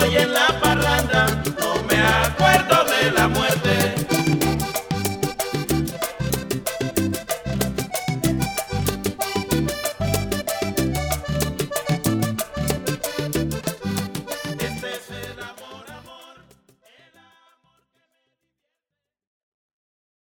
Hoy en la